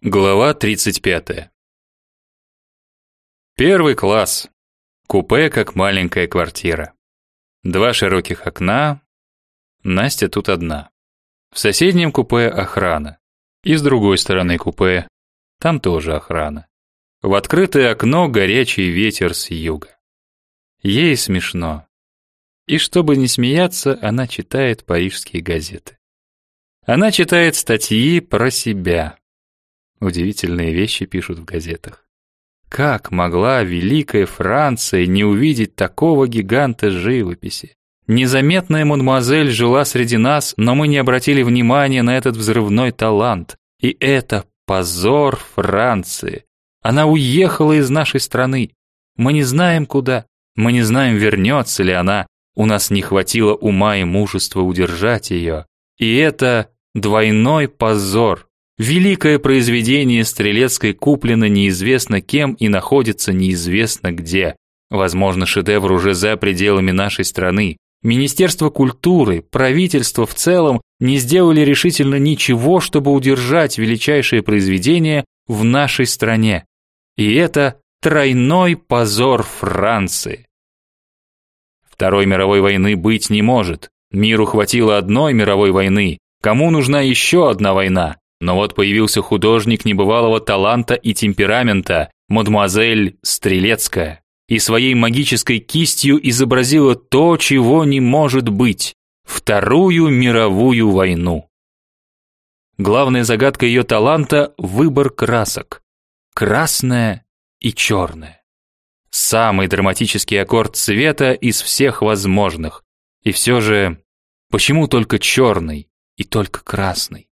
Глава 35. Первый класс. Купе как маленькая квартира. Два широких окна. Настя тут одна. В соседнем купе охрана. И с другой стороны купе там тоже охрана. В открытое окно горячий ветер с юга. Ей смешно. И чтобы не смеяться, она читает парижские газеты. Она читает статьи про себя Удивительные вещи пишут в газетах. Как могла великая Франция не увидеть такого гиганта живописи? Незаметная мадемуазель жила среди нас, но мы не обратили внимания на этот взрывной талант. И это позор Франции. Она уехала из нашей страны. Мы не знаем куда. Мы не знаем, вернется ли она. У нас не хватило ума и мужества удержать ее. И это двойной позор. Великое произведение Стрелецкой куплено неизвестно кем и находится неизвестно где. Возможно, шедевр уже за пределами нашей страны. Министерство культуры, правительство в целом не сделали решительно ничего, чтобы удержать величайшее произведение в нашей стране. И это тройной позор Франции. Второй мировой войны быть не может. Миру хватило одной мировой войны. Кому нужна еще одна война? Но вот появился художник небывалого таланта и темперамента, мадемуазель Стрелецкая, и своей магической кистью изобразила то, чего не может быть Вторую мировую войну. Главная загадка ее таланта выбор красок. Красное и черное. Самый драматический аккорд цвета из всех возможных. И все же, почему только черный и только красный?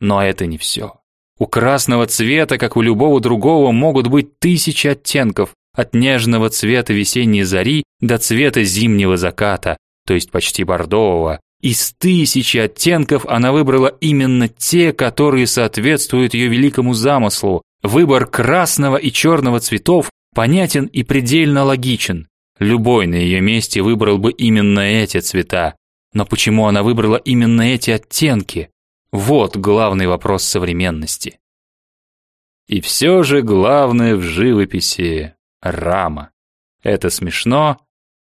Но это не все. У красного цвета, как у любого другого, могут быть тысячи оттенков, от нежного цвета весенней зари до цвета зимнего заката, то есть почти бордового. Из тысячи оттенков она выбрала именно те, которые соответствуют ее великому замыслу. Выбор красного и черного цветов понятен и предельно логичен. Любой на ее месте выбрал бы именно эти цвета. Но почему она выбрала именно эти оттенки? Вот главный вопрос современности. И все же главное в живописи – рама. Это смешно,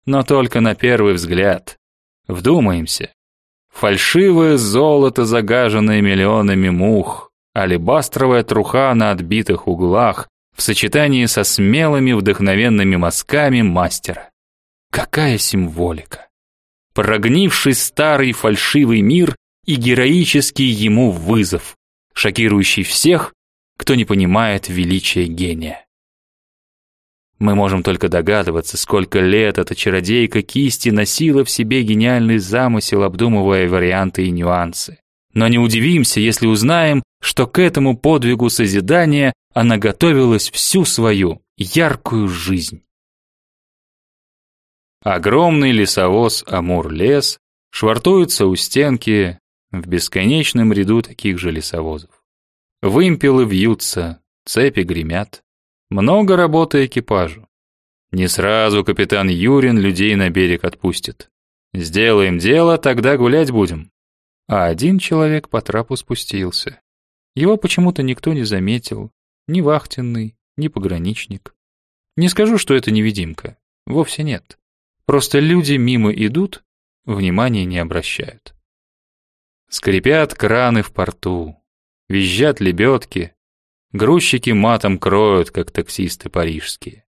но только на первый взгляд. Вдумаемся. Фальшивое золото, загаженное миллионами мух, алебастровая труха на отбитых углах в сочетании со смелыми вдохновенными мазками мастера. Какая символика! Прогнивший старый фальшивый мир и героический ему вызов, шокирующий всех, кто не понимает величия гения. Мы можем только догадываться, сколько лет эта чародейка кисти носила в себе гениальный замысел, обдумывая варианты и нюансы. Но не удивимся, если узнаем, что к этому подвигу созидания она готовилась всю свою яркую жизнь. Огромный лесовоз Амур-лес швартуется у стенки в бесконечном ряду таких же лесовозов. Вымпелы вьются, цепи гремят. Много работы экипажу. Не сразу капитан Юрин людей на берег отпустит. Сделаем дело, тогда гулять будем. А один человек по трапу спустился. Его почему-то никто не заметил, ни вахтенный, ни пограничник. Не скажу, что это невидимка, вовсе нет. Просто люди мимо идут, внимания не обращают. Скрипят краны в порту, визжат лебедки, грузчики матом кроют, как таксисты парижские.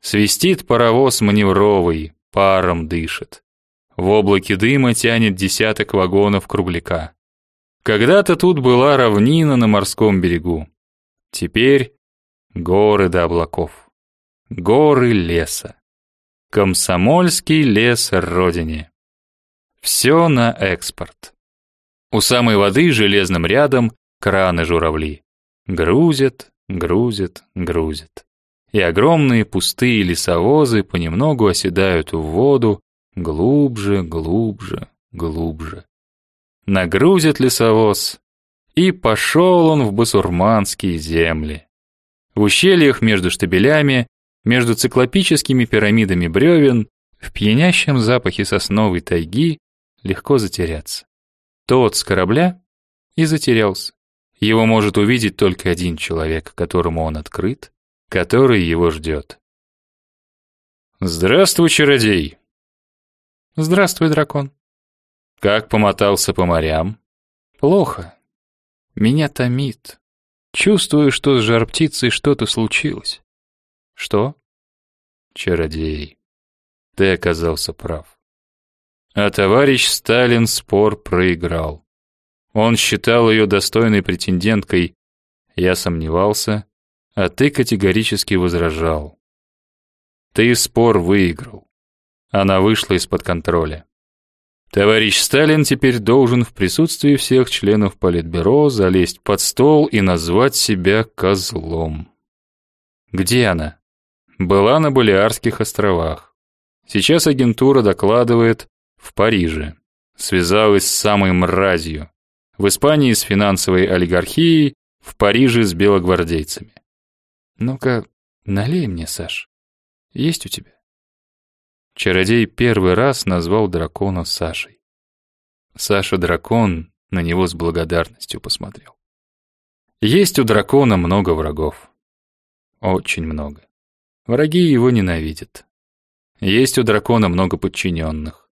Свистит паровоз маневровый, паром дышит. В облаке дыма тянет десяток вагонов кругляка. Когда-то тут была равнина на морском берегу. Теперь горы до облаков. Горы леса. Комсомольский лес родине. Все на экспорт. У самой воды железным рядом краны-журавли. Грузят, грузят, грузят. И огромные пустые лесовозы понемногу оседают в воду глубже, глубже, глубже. Нагрузит лесовоз, и пошел он в басурманские земли. В ущельях между штабелями, между циклопическими пирамидами бревен, в пьянящем запахе сосновой тайги легко затеряться. Тот с корабля и затерялся. Его может увидеть только один человек, которому он открыт, который его ждет. Здравствуй, чародей. Здравствуй, дракон. Как помотался по морям? Плохо. Меня томит. Чувствую, что с жар-птицей что-то случилось. Что? Чародей. Ты оказался прав. А товарищ Сталин спор проиграл. Он считал ее достойной претенденткой. Я сомневался, а ты категорически возражал. Ты спор выиграл. Она вышла из-под контроля. Товарищ Сталин теперь должен в присутствии всех членов Политбюро залезть под стол и назвать себя козлом. Где она? Была на Балиарских островах. Сейчас агентура докладывает в Париже. Связалась с самой мразью. В Испании с финансовой олигархией, в Париже с белогвардейцами. Ну-ка, налей мне, Саш. Есть у тебя? Чародей первый раз назвал дракона Сашей. Саша-дракон на него с благодарностью посмотрел. Есть у дракона много врагов. Очень много. Враги его ненавидят. Есть у дракона много подчиненных.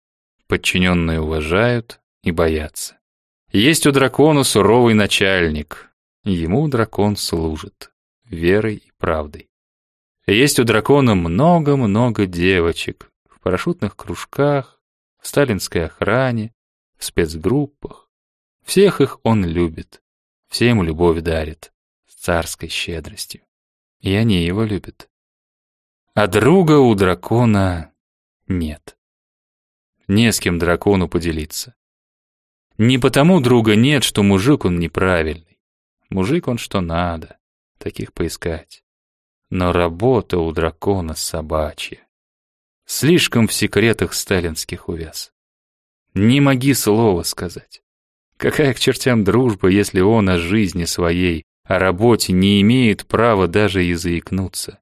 Подчиненные уважают и боятся. Есть у дракона суровый начальник. Ему дракон служит верой и правдой. Есть у дракона много-много девочек, парашютных кружках, в сталинской охране, в спецгруппах. Всех их он любит, всем любовь дарит, с царской щедростью. И они его любят. А друга у дракона нет. Не с кем дракону поделиться. Не потому друга нет, что мужик он неправильный. Мужик он что надо, таких поискать. Но работа у дракона собачья. Слишком в секретах сталинских увяз. Не моги слова сказать. Какая к чертям дружба, если он о жизни своей, о работе не имеет права даже и заикнуться?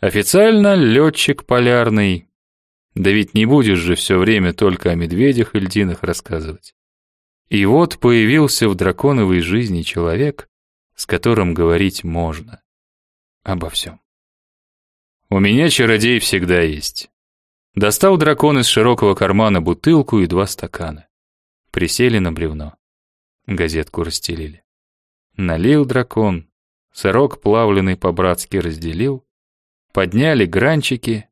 Официально летчик полярный. Да ведь не будешь же все время только о медведях и льдинах рассказывать. И вот появился в драконовой жизни человек, с которым говорить можно. Обо всем. У меня чародей всегда есть. Достал дракон из широкого кармана бутылку и два стакана. Присели на бревно. Газетку расстелили. Налил дракон, сырок плавленый по-братски разделил, подняли гранчики.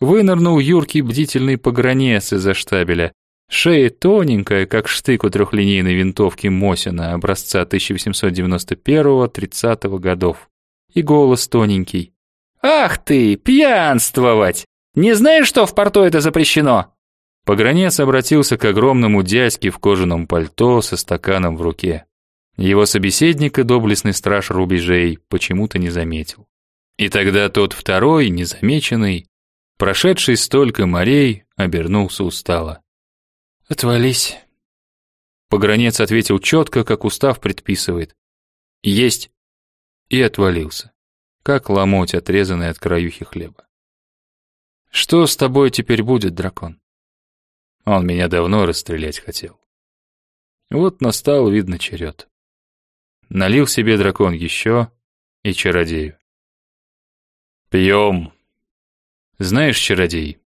Вынырнул юркий бдительный погранец из-за штабеля. Шея тоненькая, как штык у трехлинейной винтовки Мосина образца 1891-30 годов. И голос тоненький. «Ах ты, пьянствовать! Не знаешь, что в порту это запрещено?» Погранец обратился к огромному дядьке в кожаном пальто со стаканом в руке. Его собеседник и доблестный страж рубежей почему-то не заметил. И тогда тот второй, незамеченный, прошедший столько морей, обернулся устало. «Отвались». Погранец ответил четко, как устав предписывает. «Есть». И отвалился, как ломоть, отрезанный от краюхи хлеба. Что с тобой теперь будет, дракон? Он меня давно расстрелять хотел. Вот настал, видно, черед. Налил себе дракон еще и чародею. Пьем. Знаешь, чародей,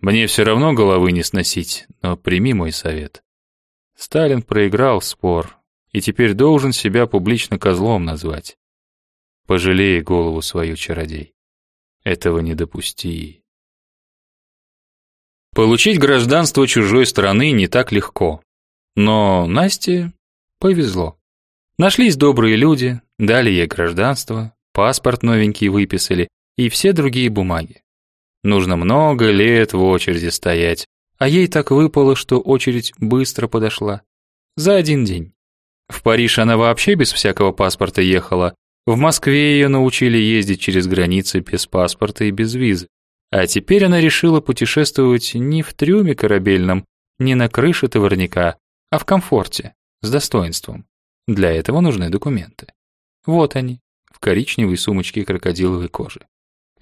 мне все равно головы не сносить, но прими мой совет. Сталин проиграл спор и теперь должен себя публично козлом назвать. Пожалей голову свою, чародей. Этого не допусти. Получить гражданство чужой страны не так легко. Но Насте повезло. Нашлись добрые люди, дали ей гражданство, паспорт новенький выписали и все другие бумаги. Нужно много лет в очереди стоять, а ей так выпало, что очередь быстро подошла. За один день. В Париж она вообще без всякого паспорта ехала. В Москве ее научили ездить через границы без паспорта и без визы. А теперь она решила путешествовать не в трюме корабельном, не на крыше товарняка, а в комфорте, с достоинством. Для этого нужны документы. Вот они, в коричневой сумочке крокодиловой кожи.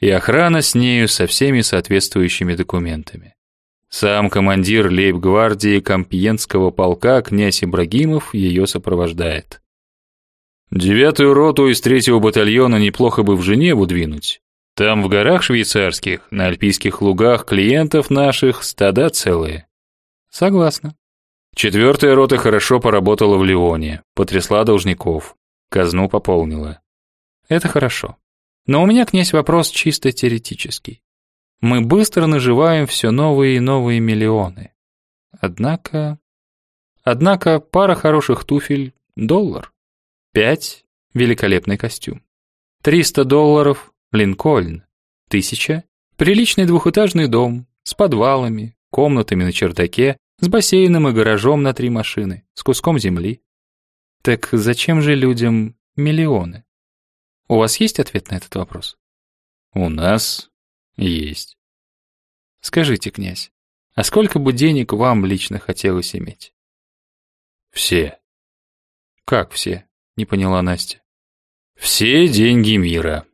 И охрана с нею со всеми соответствующими документами. Сам командир лейб-гвардии Компьенского полка князь Ибрагимов ее сопровождает. Девятую роту из третьего батальона неплохо бы в Женеву двинуть. Там в горах швейцарских, на альпийских лугах клиентов наших стада целые. Согласна. Четвертая рота хорошо поработала в Лионе, потрясла должников, казну пополнила. Это хорошо. Но у меня, князь, вопрос чисто теоретический. Мы быстро наживаем все новые и новые миллионы. Однако... Однако пара хороших туфель — доллар. Пять — великолепный костюм. Триста долларов — Линкольн. Тысяча — приличный двухэтажный дом с подвалами, комнатами на чердаке, с бассейном и гаражом на три машины, с куском земли. Так зачем же людям миллионы? У вас есть ответ на этот вопрос? У нас есть. Скажите, князь, а сколько бы денег вам лично хотелось иметь? Все. Как все? Не поняла Настя. Все деньги мира.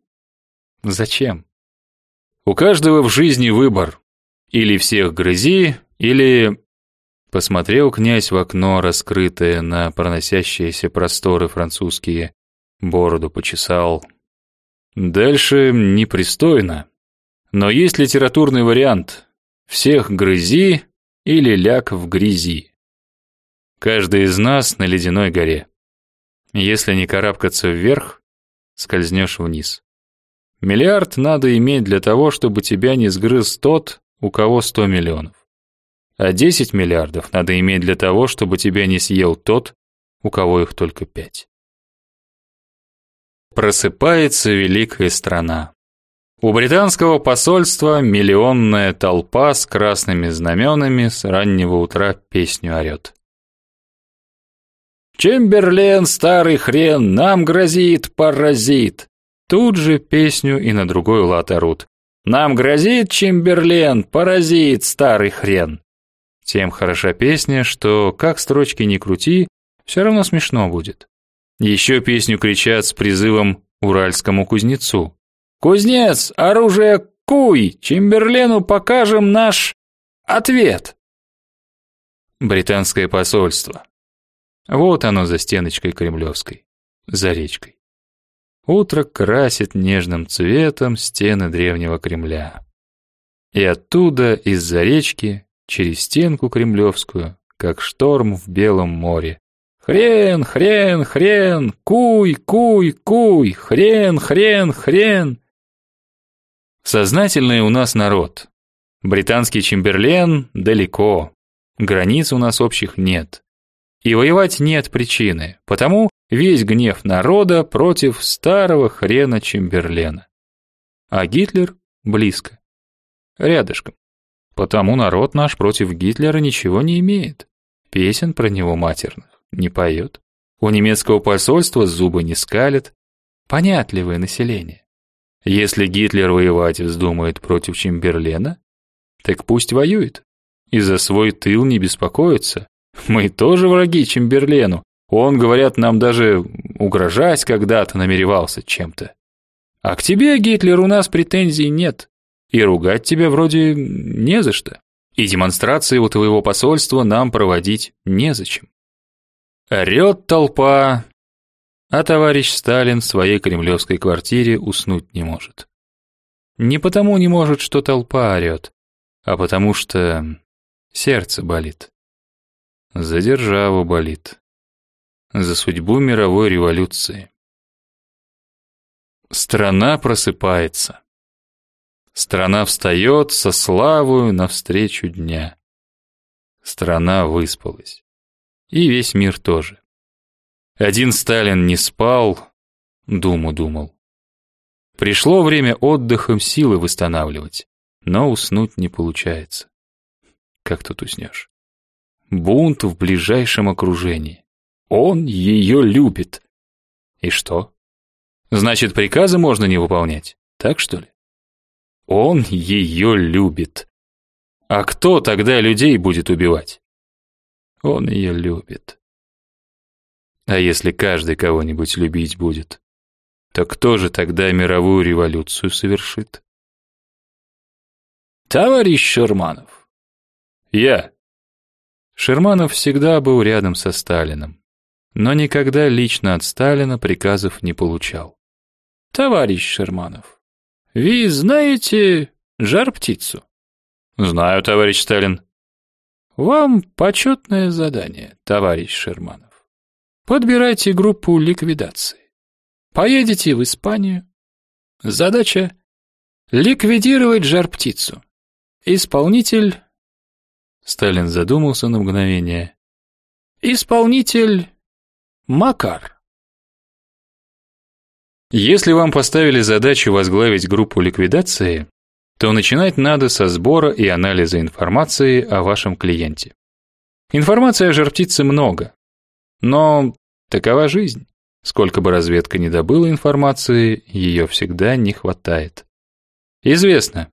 Зачем? У каждого в жизни выбор. Или всех грызи, или Посмотрел князь в окно, раскрытое на проносящиеся просторы французские, бороду почесал. Дальше непристойно. Но есть литературный вариант. Всех грызи или ляг в грязи. Каждый из нас на ледяной горе. Если не карабкаться вверх, скользнешь вниз. Миллиард надо иметь для того, чтобы тебя не сгрыз тот, у кого сто миллионов. А 10 миллиардов надо иметь для того, чтобы тебя не съел тот, у кого их только пять. Просыпается великая страна. У британского посольства миллионная толпа с красными знаменами с раннего утра песню орет. «Чемберлен, старый хрен, нам грозит паразит!» Тут же песню и на другой лад орут. «Нам грозит Чемберлен, паразит, старый хрен!» Тем хороша песня, что как строчки не крути, все равно смешно будет. Еще песню кричат с призывом уральскому кузнецу. «Кузнец, оружие куй! Чемберлену покажем наш ответ!» Британское посольство. Вот оно за стеночкой Кремлевской, за речкой. Утро красит нежным цветом стены древнего Кремля. И оттуда, из-за речки, через стенку кремлевскую, как шторм в белом море. Хрен, хрен, хрен, куй, куй, куй, хрен, хрен, хрен. Сознательный у нас народ. Британский Чемберлен далеко. Границ у нас общих нет. И воевать нет причины, потому весь гнев народа против старого хрена Чемберлена. А Гитлер близко. Рядышком. Потому народ наш против Гитлера ничего не имеет. Песен про него матерных не поет. У немецкого посольства зубы не скалят. Понятливое население. Если Гитлер воевать вздумает против Чемберлена, так пусть воюет. И за свой тыл не беспокоится. Мы тоже враги Чемберлену. Он, говорят, нам даже угрожать когда-то намеревался чем-то. А к тебе, Гитлер, у нас претензий нет. И ругать тебя вроде не за что. И демонстрации у твоего посольства нам проводить незачем. Орет толпа, а товарищ Сталин в своей кремлевской квартире уснуть не может. Не потому не может, что толпа орет, а потому что сердце болит. За державу болит. За судьбу мировой революции. Страна просыпается. Страна встает со славою навстречу дня. Страна выспалась. И весь мир тоже. Один Сталин не спал, думу думал. Пришло время отдыхом силы восстанавливать, но уснуть не получается. Как тут уснешь? Бунт в ближайшем окружении. Он ее любит. И что? Значит, приказы можно не выполнять, так что ли? Он ее любит. А кто тогда людей будет убивать? Он ее любит. А если каждый кого-нибудь любить будет, то кто же тогда мировую революцию совершит? Товарищ Шерманов. Я. Шерманов всегда был рядом со Сталиным. но никогда лично от Сталина приказов не получал. Товарищ Шерманов, вы знаете жар-птицу? Знаю, товарищ Сталин. Вам почетное задание, товарищ Шерманов. Подбирайте группу ликвидации. Поедете в Испанию. Задача ликвидировать жар-птицу. Исполнитель Сталин задумался на мгновение. Исполнитель Макар. Если вам поставили задачу возглавить группу ликвидации, то начинать надо со сбора и анализа информации о вашем клиенте. Информации о жар-птице много, но такова жизнь. Сколько бы разведка ни добыла информации, ее всегда не хватает. Известно,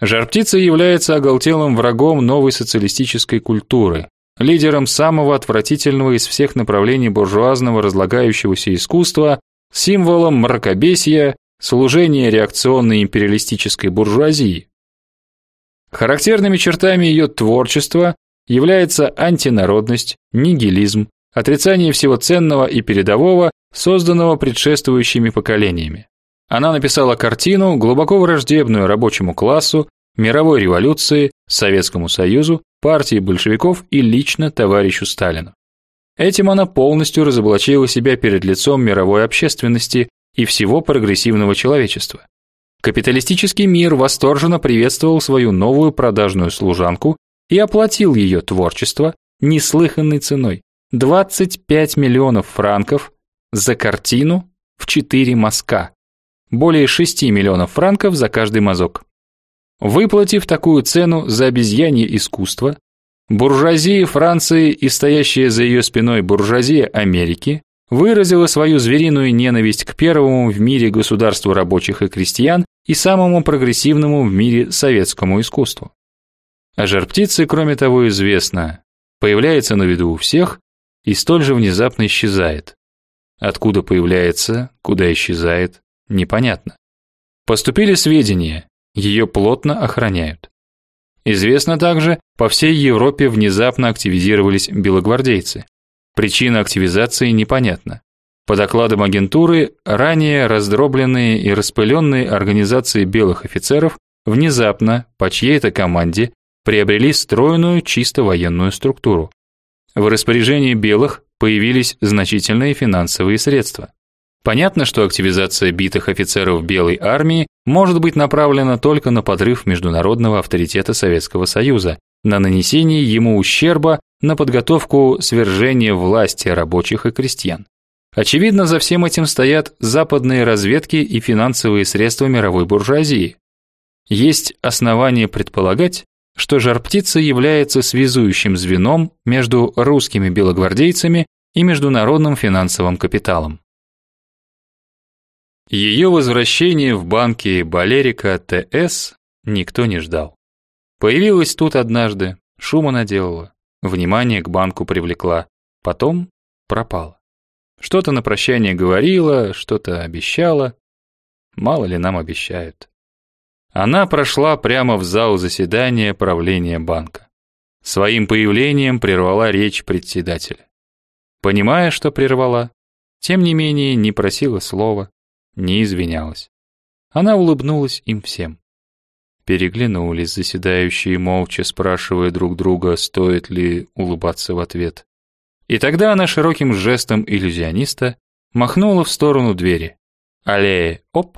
жар-птица является оголтелым врагом новой социалистической культуры, лидером самого отвратительного из всех направлений буржуазного разлагающегося искусства, символом мракобесия, служения реакционной империалистической буржуазии. Характерными чертами ее творчества является антинародность, нигилизм, отрицание всего ценного и передового, созданного предшествующими поколениями. Она написала картину, глубоко враждебную рабочему классу, мировой революции, Советскому Союзу, партии большевиков и лично товарищу Сталину. Этим она полностью разоблачила себя перед лицом мировой общественности и всего прогрессивного человечества. Капиталистический мир восторженно приветствовал свою новую продажную служанку и оплатил ее творчество неслыханной ценой 25 миллионов франков за картину в 4 мазка. Более 6 миллионов франков за каждый мазок. Выплатив такую цену за обезьянье искусство, буржуазия Франции и стоящая за ее спиной буржуазия Америки выразила свою звериную ненависть к первому в мире государству рабочих и крестьян и самому прогрессивному в мире советскому искусству. А жар-птицы, кроме того, известно, появляется на виду у всех и столь же внезапно исчезает. Откуда появляется, куда исчезает, непонятно. Поступили сведения, ее плотно охраняют. Известно также, по всей Европе внезапно активизировались белогвардейцы. Причина активизации непонятна. По докладам агентуры, ранее раздробленные и распыленные организации белых офицеров внезапно по чьей-то команде приобрели стройную чисто военную структуру. В распоряжении белых появились значительные финансовые средства. Понятно, что активизация битых офицеров Белой армии может быть направлена только на подрыв международного авторитета Советского Союза, на нанесение ему ущерба, на подготовку свержения власти рабочих и крестьян. Очевидно, за всем этим стоят западные разведки и финансовые средства мировой буржуазии. Есть основания предполагать, что жар-птица является связующим звеном между русскими белогвардейцами и международным финансовым капиталом. Ее возвращение в банки Балерика ТС никто не ждал. Появилась тут однажды, шума наделала, внимание к банку привлекла, потом пропала. Что-то на прощание говорила, что-то обещала. Мало ли нам обещают. Она прошла прямо в зал заседания правления банка. Своим появлением прервала речь председателя. Понимая, что прервала, тем не менее не просила слова, не извинялась. Она улыбнулась им всем. Переглянулись заседающие молча, спрашивая друг друга, стоит ли улыбаться в ответ. И тогда она широким жестом иллюзиониста махнула в сторону двери. Аллея, оп!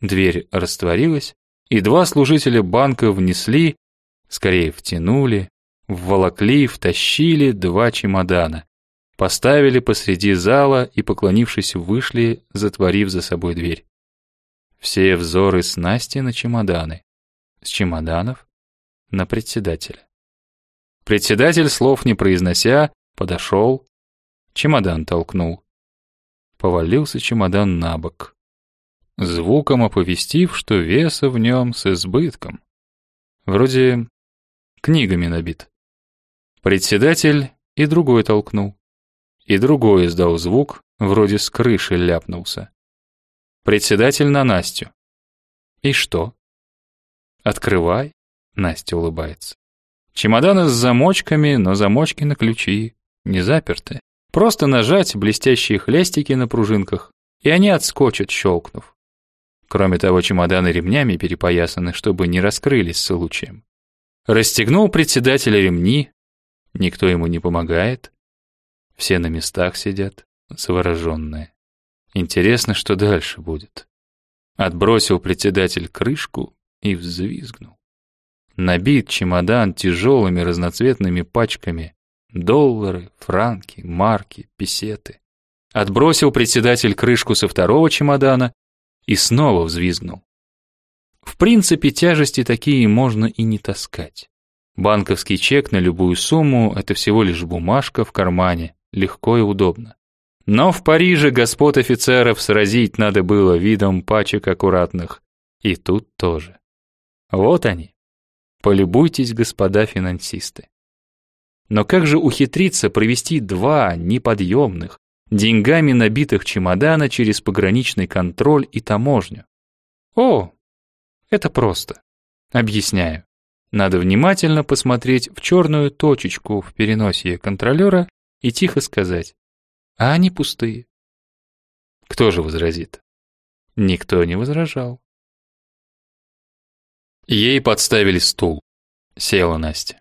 Дверь растворилась, и два служителя банка внесли, скорее втянули, вволокли, втащили два чемодана, Поставили посреди зала и, поклонившись, вышли, затворив за собой дверь. Все взоры с Насти на чемоданы. С чемоданов на председателя. Председатель, слов не произнося, подошел, чемодан толкнул. Повалился чемодан на бок, звуком оповестив, что веса в нем с избытком. Вроде книгами набит. Председатель и другой толкнул. И другой издал звук, вроде с крыши ляпнулся. Председатель на Настю. И что? Открывай, Настя улыбается. Чемоданы с замочками, но замочки на ключи, не заперты. Просто нажать блестящие хлястики на пружинках, и они отскочат, щелкнув. Кроме того, чемоданы ремнями перепоясаны, чтобы не раскрылись случаем. Расстегнул председателя ремни, никто ему не помогает. Все на местах сидят, завороженные. Интересно, что дальше будет. Отбросил председатель крышку и взвизгнул. Набит чемодан тяжелыми разноцветными пачками. Доллары, франки, марки, песеты. Отбросил председатель крышку со второго чемодана и снова взвизгнул. В принципе, тяжести такие можно и не таскать. Банковский чек на любую сумму – это всего лишь бумажка в кармане, легко и удобно. Но в Париже господ офицеров сразить надо было видом пачек аккуратных. И тут тоже. Вот они. Полюбуйтесь, господа финансисты. Но как же ухитриться провести два неподъемных, деньгами набитых чемодана через пограничный контроль и таможню? О, это просто. Объясняю. Надо внимательно посмотреть в черную точечку в переносе контролера и тихо сказать а они пустые. Кто же возразит? Никто не возражал. Ей подставили стул. Села Настя.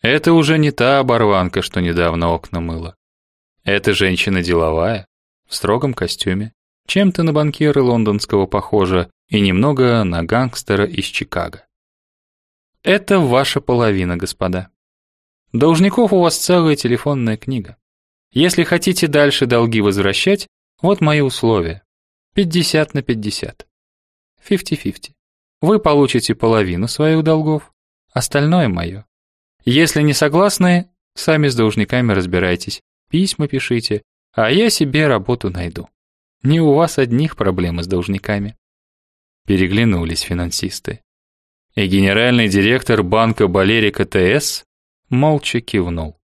Это уже не та оборванка, что недавно окна мыла. Это женщина деловая, в строгом костюме, чем-то на банкира лондонского похожа и немного на гангстера из Чикаго. Это ваша половина, господа. Должников у вас целая телефонная книга. Если хотите дальше долги возвращать, вот мои условия. 50 на 50. 50-50. Вы получите половину своих долгов, остальное мое. Если не согласны, сами с должниками разбирайтесь, письма пишите, а я себе работу найду. Не у вас одних проблемы с должниками. Переглянулись финансисты. И генеральный директор банка Балерика ТС молча кивнул.